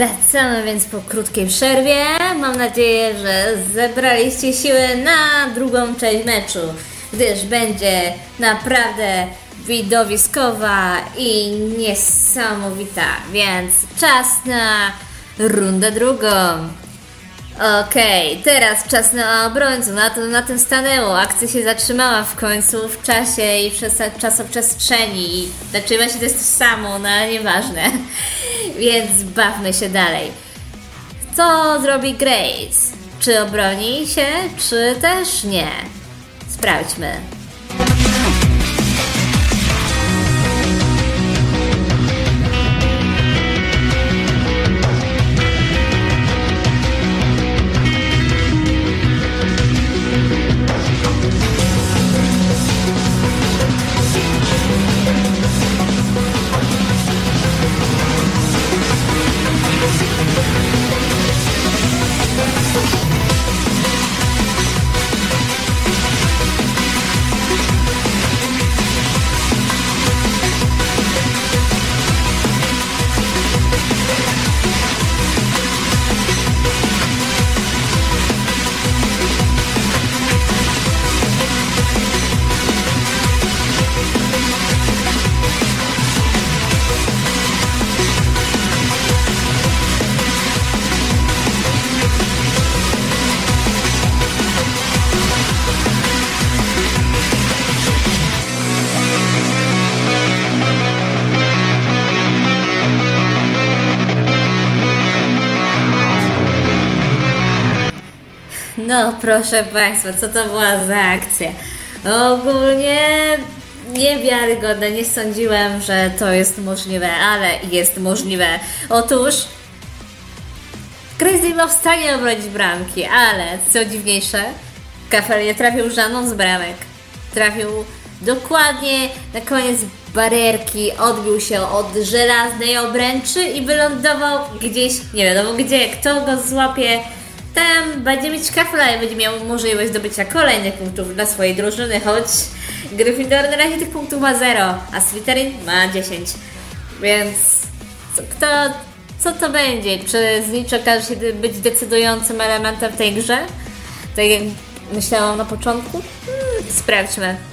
Wracamy więc po krótkiej przerwie. Mam nadzieję, że zebraliście siły na drugą część meczu, gdyż będzie naprawdę widowiskowa i niesamowita. Więc czas na rundę drugą. Okej, okay, teraz czas na obrońców. Na, na tym stanęło. Akcja się zatrzymała w końcu w czasie i przez czasoprzestrzeni. Znaczy właśnie to jest to samo, no ale nieważne. Więc bawmy się dalej. Co zrobi Grace? Czy obroni się, czy też nie? Sprawdźmy. No proszę Państwa, co to była za akcja? Ogólnie niewiarygodne, nie sądziłem, że to jest możliwe, ale jest możliwe. Otóż Crazy był w stanie obronić bramki, ale co dziwniejsze, Kafel nie trafił żadną z bramek. Trafił dokładnie na koniec barierki, odbił się od żelaznej obręczy i wylądował gdzieś, nie wiadomo gdzie, kto go złapie tam będzie mieć kafla i będzie miał możliwość zdobycia kolejnych punktów dla swojej drużyny, choć Gryffindor na razie tych punktów ma 0, a Slytherin ma 10. Więc co, kto, co to będzie? Czy Znicz okaże się być decydującym elementem w tej grze? Tak jak myślałam na początku? Hmm, sprawdźmy.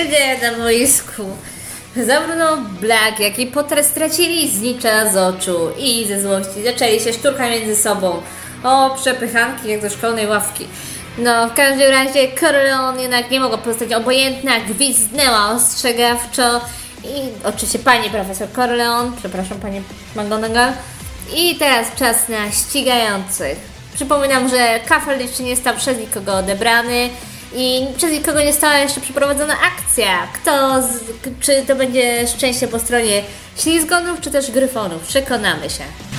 Dzieje na boisku? Zarówno Black, jak i Potter stracili znicza z oczu i ze złości. Zaczęli się szturka między sobą. O, przepychanki jak do szkolnej ławki. No, w każdym razie Corleone jednak nie mogła pozostać obojętna, gwizdnęła ostrzegawczo i oczywiście pani profesor Corleone, przepraszam pani McGonagall. I teraz czas na ścigających. Przypominam, że kafel jeszcze nie został przez nikogo odebrany i przez nikogo nie została jeszcze przeprowadzona akcja. Kto, z, czy to będzie szczęście po stronie ślizgonów, czy też gryfonów? Przekonamy się.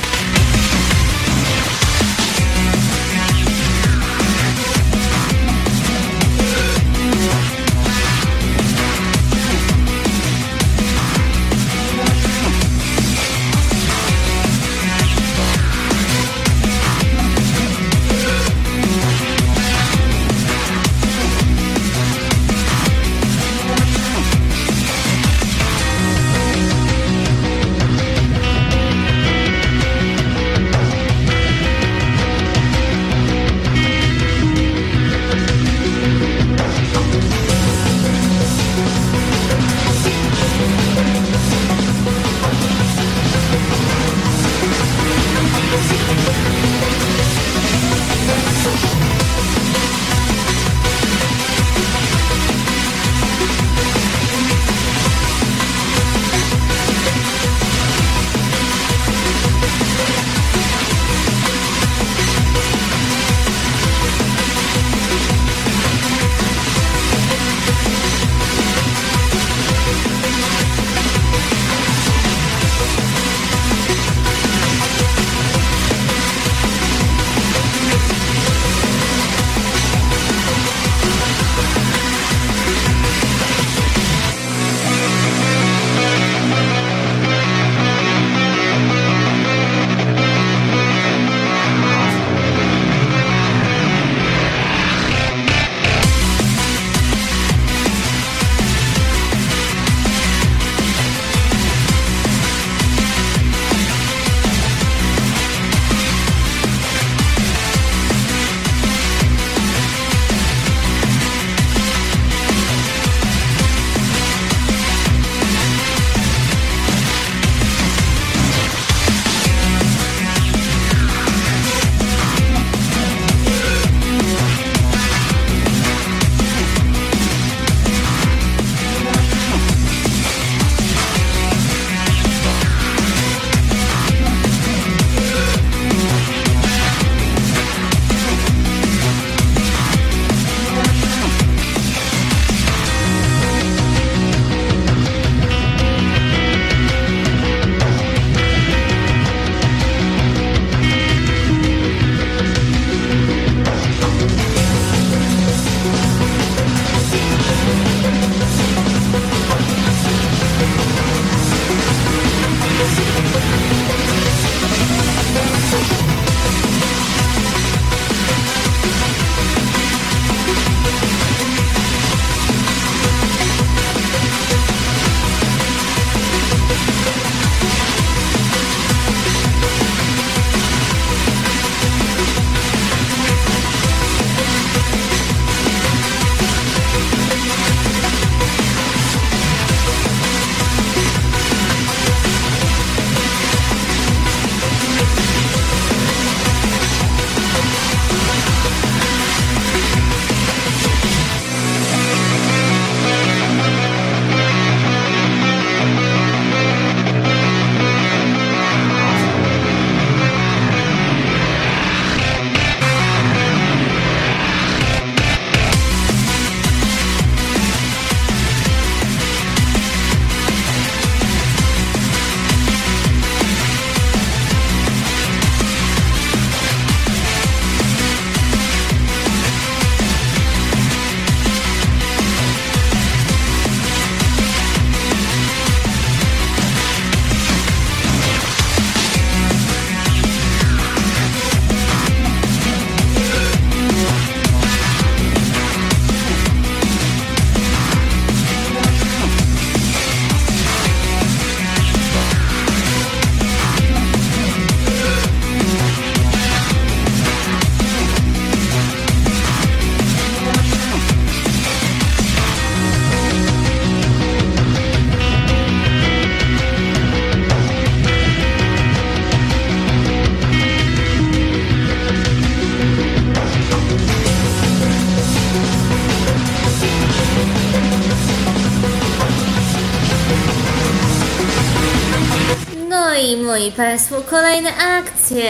Moi Państwo, kolejne akcje.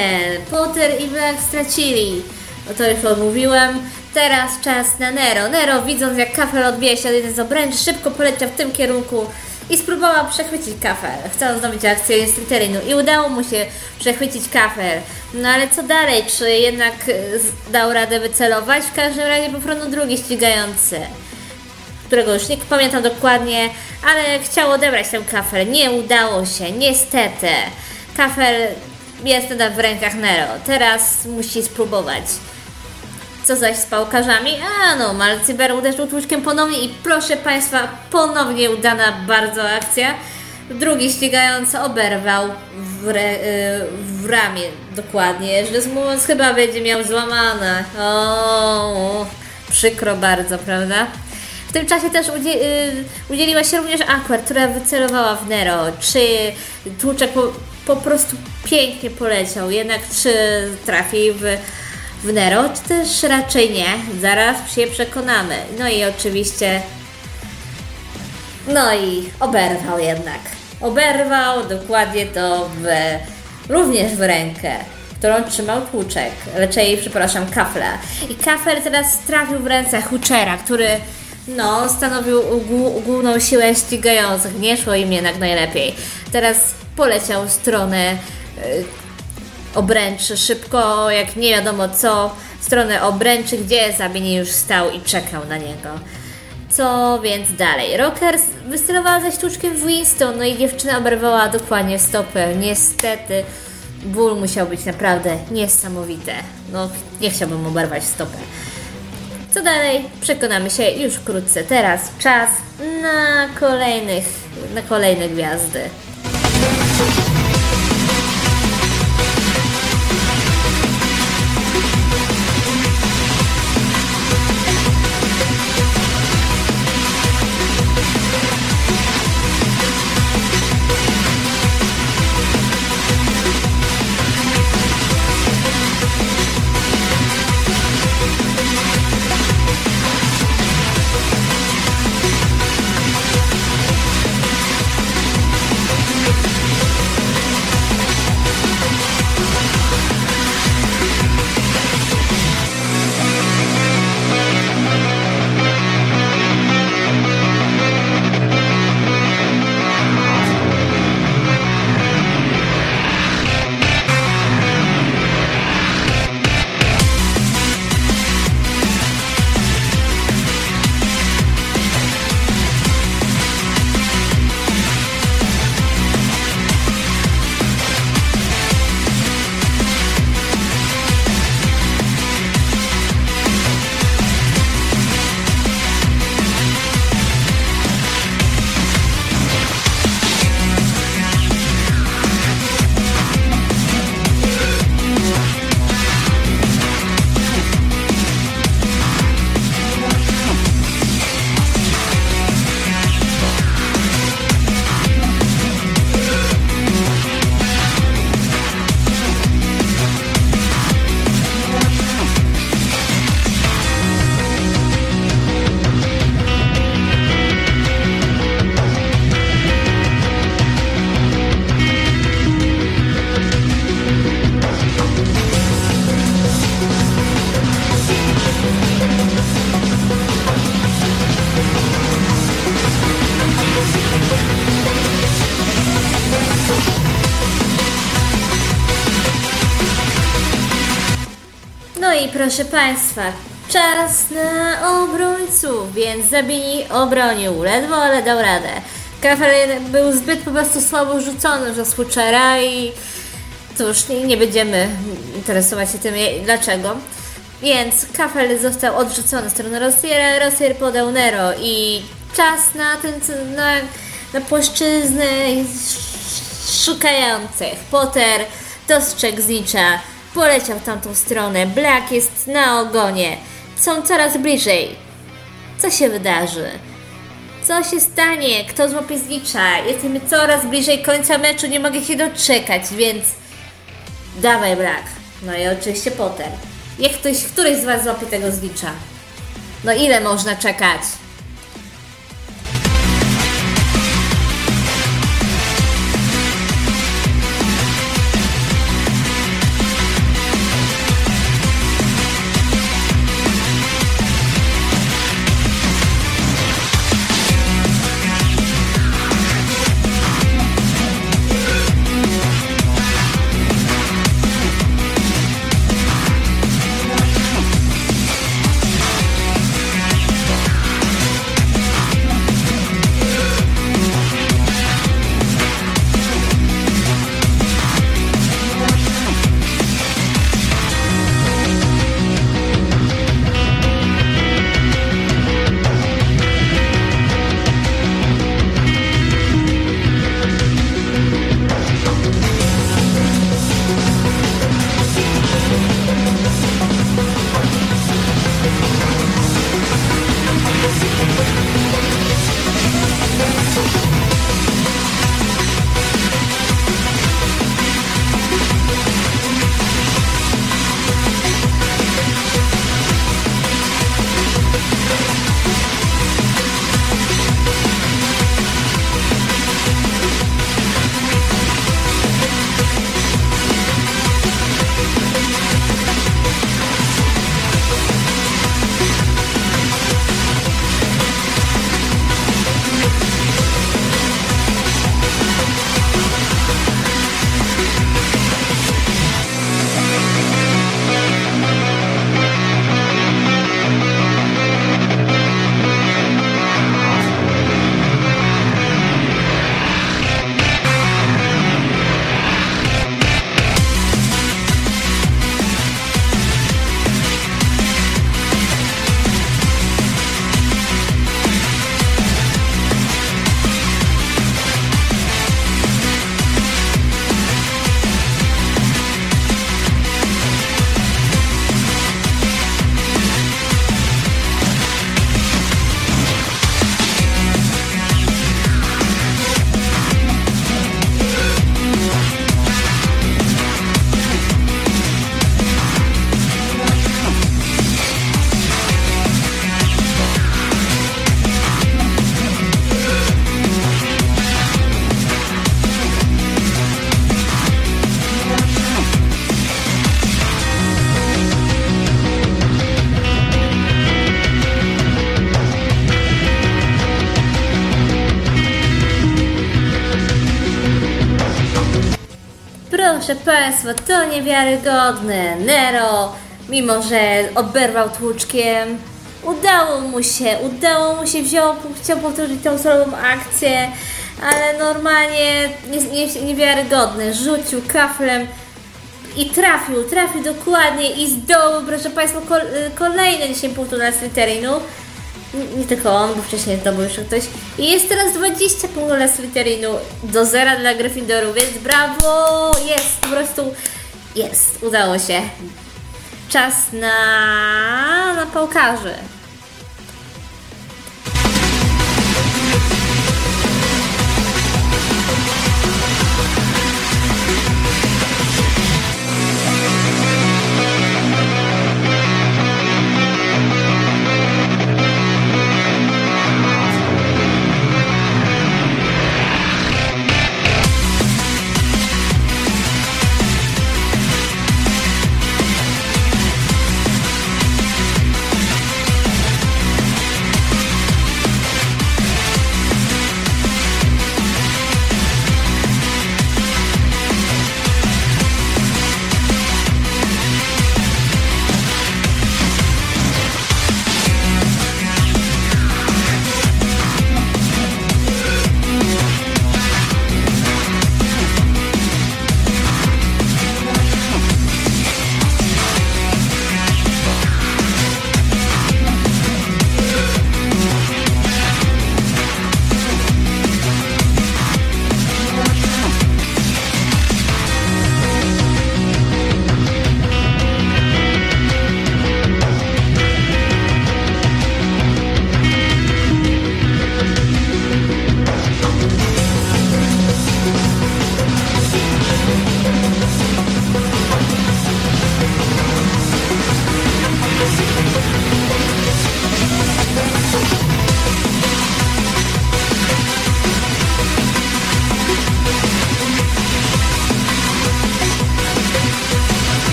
Potter i Black stracili. O to już omówiłem. Teraz czas na Nero. Nero, widząc jak kafel odbija się od jednej z obręczy, szybko poleciał w tym kierunku i spróbował przechwycić kafel. Chciał zdobyć akcję Instructerinu i udało mu się przechwycić kafel. No ale co dalej? Czy jednak e, dał radę wycelować? W każdym razie po prostu drugi ścigający którego już nie pamiętam dokładnie, ale chciał odebrać ten kafel. Nie udało się, niestety. Kafel jest nadal w rękach Nero. Teraz musi spróbować. Co zaś z pałkarzami? A no, Malcyber uderzył tłuczkiem ponownie i proszę Państwa, ponownie udana bardzo akcja. Drugi ścigający oberwał w, re, y, w ramię dokładnie, że mówiąc chyba będzie miał złamane. O, przykro bardzo, prawda? W tym czasie też y, udzieliła się również Aqua, która wycelowała w Nero. Czy tłuczek po, po prostu pięknie poleciał, jednak czy trafi w, w Nero, czy też raczej nie? Zaraz się przekonamy. No i oczywiście no i oberwał jednak. Oberwał dokładnie to w, również w rękę, którą trzymał tłuczek, raczej, przepraszam, kafla. I kafel teraz trafił w ręce Huczera, który no, stanowił główną siłę ścigających. Nie szło im jednak najlepiej. Teraz poleciał w stronę y, obręczy szybko, jak nie wiadomo co, w stronę obręczy, gdzie Zabini już stał i czekał na niego. Co więc dalej? Rockers wystylowała ze sztuczkiem Winston, no i dziewczyna oberwała dokładnie stopę. Niestety ból musiał być naprawdę niesamowity. No, nie chciałbym oberwać stopę. Co dalej? Przekonamy się już wkrótce. Teraz czas na kolejnych, na kolejne gwiazdy. Proszę Państwa, czas na obrońców, więc Zabini obronił ledwo, ale dał radę. Kafel był zbyt po prostu słabo rzucony przez Switchera i cóż, nie, będziemy interesować się tym dlaczego. Więc Kafel został odrzucony z strony Rossiera, Rossier podał Nero i czas na ten, na, na płaszczyznę szukających. Potter dostrzegł Znicza Poleciał w tamtą stronę. Black jest na ogonie. Są coraz bliżej. Co się wydarzy? Co się stanie? Kto złapie znicza? Jesteśmy coraz bliżej końca meczu, nie mogę się doczekać, więc dawaj Black. No i oczywiście Potter. Jak ktoś, któryś z Was złapie tego znicza? No ile można czekać? Proszę Państwa, to niewiarygodne. Nero, mimo że oberwał tłuczkiem, udało mu się, udało mu się, wziął, chciał powtórzyć tą samą akcję, ale normalnie nie, nie, niewiarygodne. Rzucił kaflem i trafił, trafił dokładnie i z dołu, proszę Państwa, kol, kolejne 10 punktów na Slytherinu. Nie, nie tylko on, bo wcześniej to był jeszcze ktoś. I jest teraz 20 punktów dla Slytherinu do zera dla Gryffindoru, więc brawo! Jest, po prostu jest, udało się. Czas na, na pałkarzy.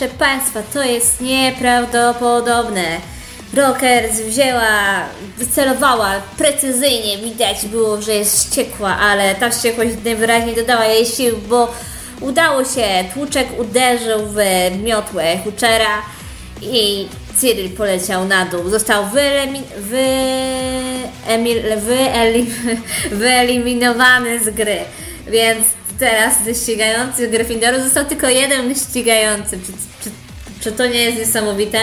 Proszę Państwa, to jest nieprawdopodobne. Rockers wzięła, wycelowała precyzyjnie, widać było, że jest wściekła, ale ta wściekłość najwyraźniej dodała jej sił, bo udało się, tłuczek uderzył w miotłę Huczera i Cyril poleciał na dół. Został wyeliminowany z gry, więc teraz ze ścigających Gryffindoru został tylko jeden ścigający. Czy, to nie jest niesamowite?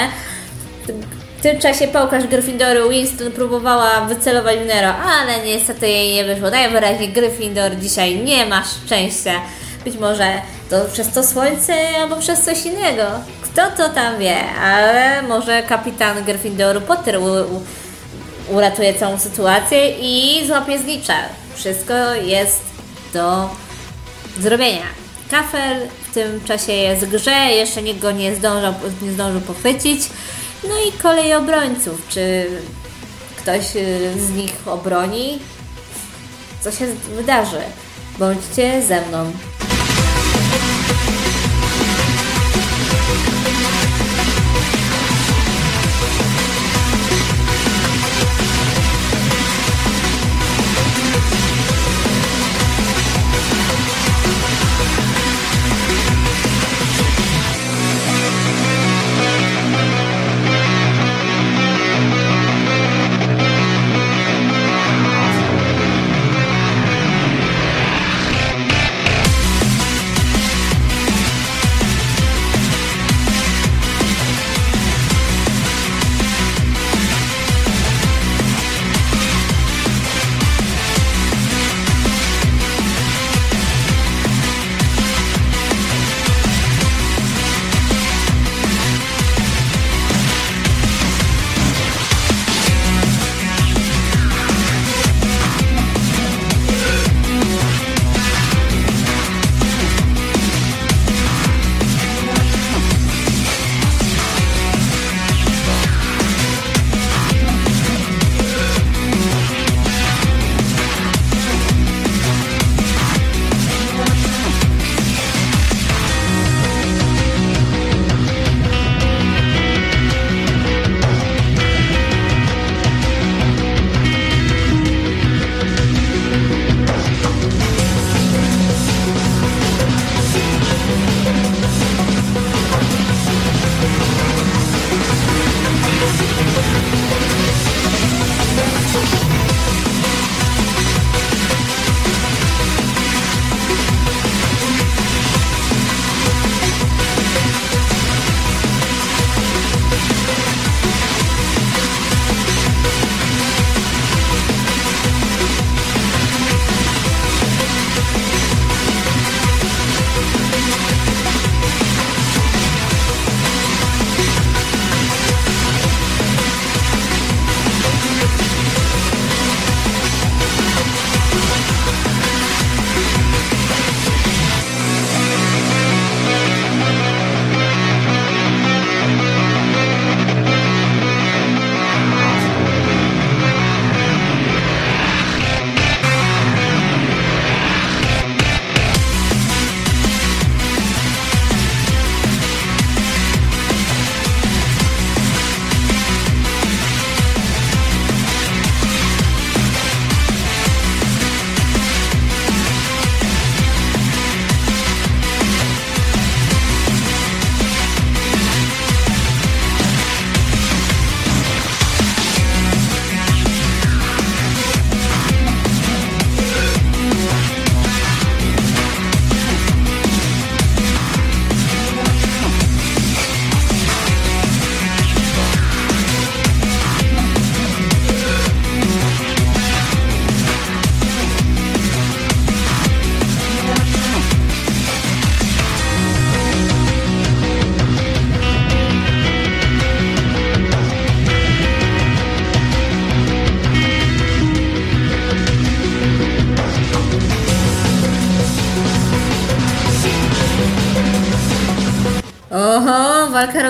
W tym czasie pałkarz Gryffindoru Winston próbowała wycelować w Nero, ale niestety jej nie wyszło. Najwyraźniej Gryffindor dzisiaj nie ma szczęścia. Być może to przez to słońce albo przez coś innego. Kto to tam wie, ale może kapitan Gryffindoru Potter uratuje całą sytuację i złapie znicza. Wszystko jest do zrobienia. Kafel tym czasie jest grze, jeszcze nikt go nie zdążył, nie zdążył pochwycić. No i kolej obrońców. Czy ktoś y, z nich obroni? Co się wydarzy? Bądźcie ze mną.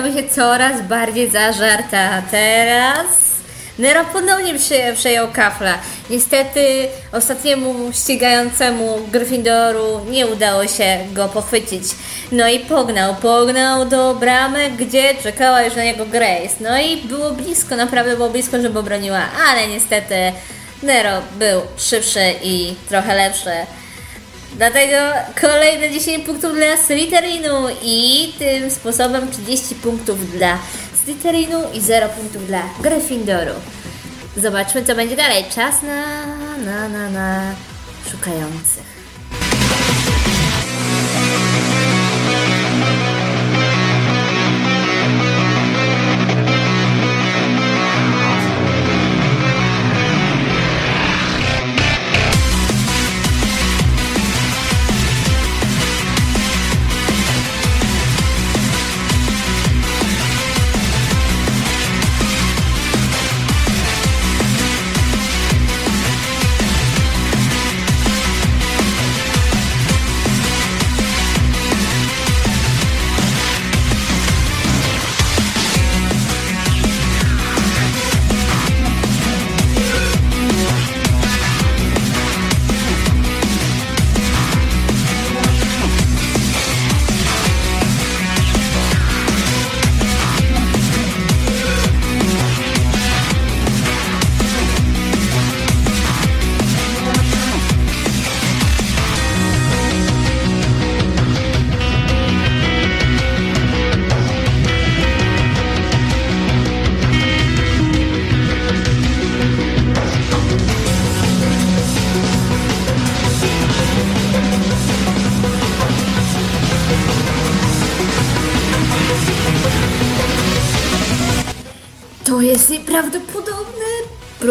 Robi się coraz bardziej zażarta. Teraz Nero ponownie prze, przejął kafla. Niestety ostatniemu ścigającemu Gryffindoru nie udało się go pochwycić. No i pognał, pognał do bramy, gdzie czekała już na niego Grace. No i było blisko, naprawdę było blisko, żeby obroniła, ale niestety Nero był szybszy i trochę lepszy. Dlatego kolejne 10 punktów dla Slytherinu i tym sposobem 30 punktów dla Slytherinu i 0 punktów dla Gryffindoru. Zobaczmy co będzie dalej. Czas na, na, na, na szukających.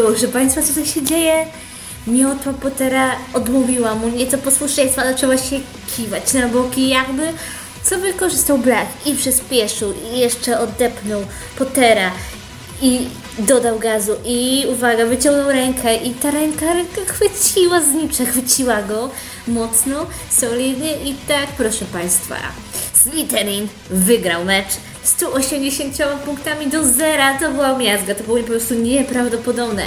Proszę Państwa, co tu się dzieje? Miotła Pottera odmówiła mu nieco posłuszeństwa, zaczęła się kiwać na boki jakby, co wykorzystał Black i przyspieszył i jeszcze odepnął Pottera i dodał gazu i uwaga, wyciągnął rękę i ta ręka, ręka chwyciła znicze, chwyciła go mocno, solidnie i tak, proszę Państwa, Slytherin wygrał mecz 180 punktami do zera, to była miazga, to było po prostu nieprawdopodobne.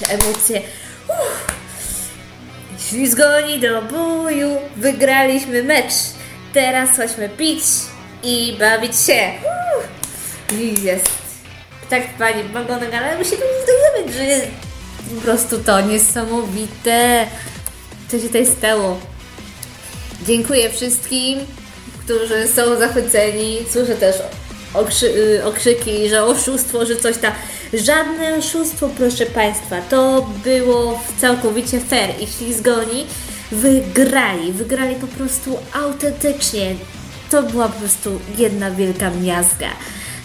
Te emocje. Ślizgoni do boju, wygraliśmy mecz. Teraz chodźmy pić i bawić się. Uff. I jest. Tak, pani McGonagall, ale my się tu nie zdobywać, że jest po prostu to niesamowite. Co się tutaj stało? Dziękuję wszystkim, którzy są zachwyceni. Słyszę też okrzy y, okrzyki, że oszustwo, że coś tam. Żadne oszustwo, proszę Państwa. To było całkowicie fair i ślizgoni wygrali. Wygrali po prostu autentycznie. To była po prostu jedna wielka miazga.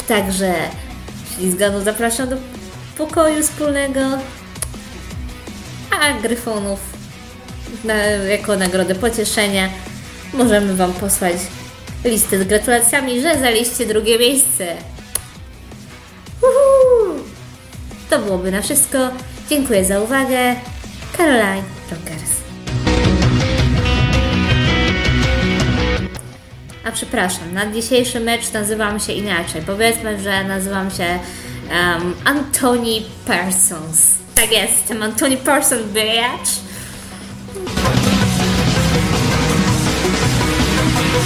Także ślizgonu zapraszam do pokoju wspólnego, a gryfonów na, jako nagrodę pocieszenia możemy Wam posłać listę z gratulacjami, że zaliście drugie miejsce. Uhu! To byłoby na wszystko. Dziękuję za uwagę. Caroline Rockers. A przepraszam, na dzisiejszy mecz nazywam się inaczej. Powiedzmy, że nazywam się um, Anthony Parsons. Tak jest, jestem Anthony Parsons, bitch.